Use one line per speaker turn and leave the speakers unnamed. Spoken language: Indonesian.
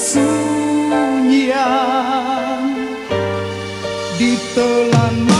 Hilang kesunyian Ditelan